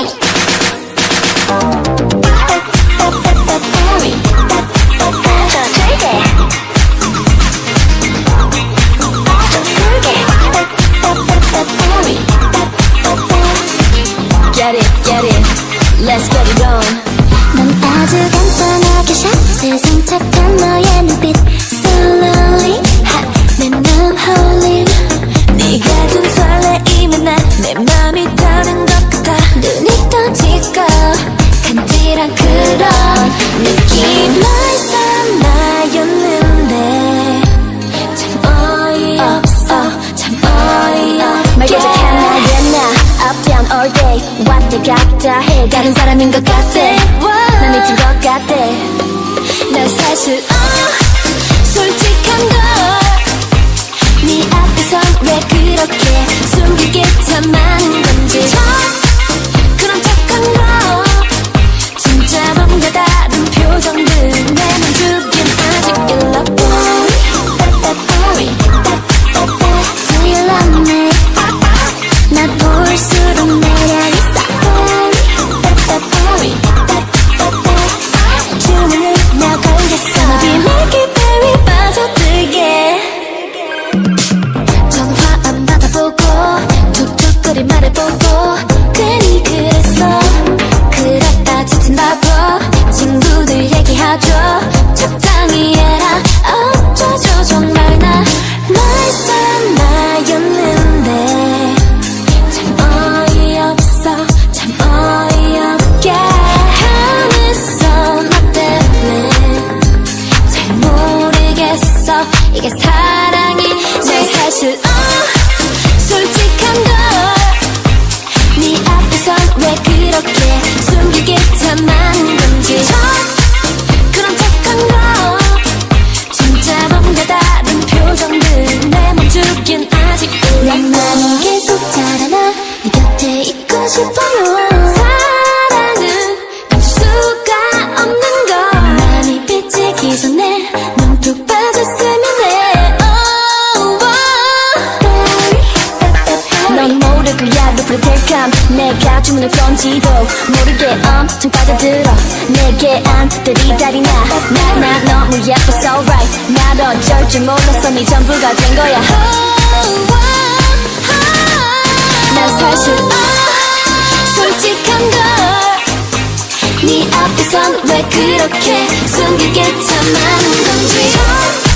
Get it, get it, let's get it on 넌 아주 간단하게 샷 세상 착한 너의 눈빛. Slowly 내맘 홀린. 네가 준 설레임에 난내 맘이 타는 것 같아 눈이 떠지고 간지런 그런 느낌 벌써 나였는데 참 어이없어 참 어이없게. 말도작한 나의 나 Up down all day. 왔다 갔다 해. 다른 사람인 것 같아. 난 미친 것 같아. 난 사실 친구들 얘기하죠. 적당히 해라. 어쩌죠? 정말 나 벌써 나였는데. 참 어이없어. 참 어이없게. 화냈어 나 때문에. 잘 모르겠어. 이게 사랑이 난 사실. 어 솔직한 걸네 앞에선 왜 그렇게 숨기게 참많 마음이 계속 자라나 네 곁에 있고 싶어요. 사랑은 멈출 수가 없는 걸. 마음이 삐지기 전에 넌푹 빠졌으면 해. Oh, oh. 넌 모르고야 높은 텔감 내가 주문을 건지도 모르게 엄청 빠져들어. 내게 안 들이 다리 나나 너무 예뻐서 right. 날 어쩔 줄 몰랐어. 네 전부가 된 거야 그렇게 숨기게 참 많은 건지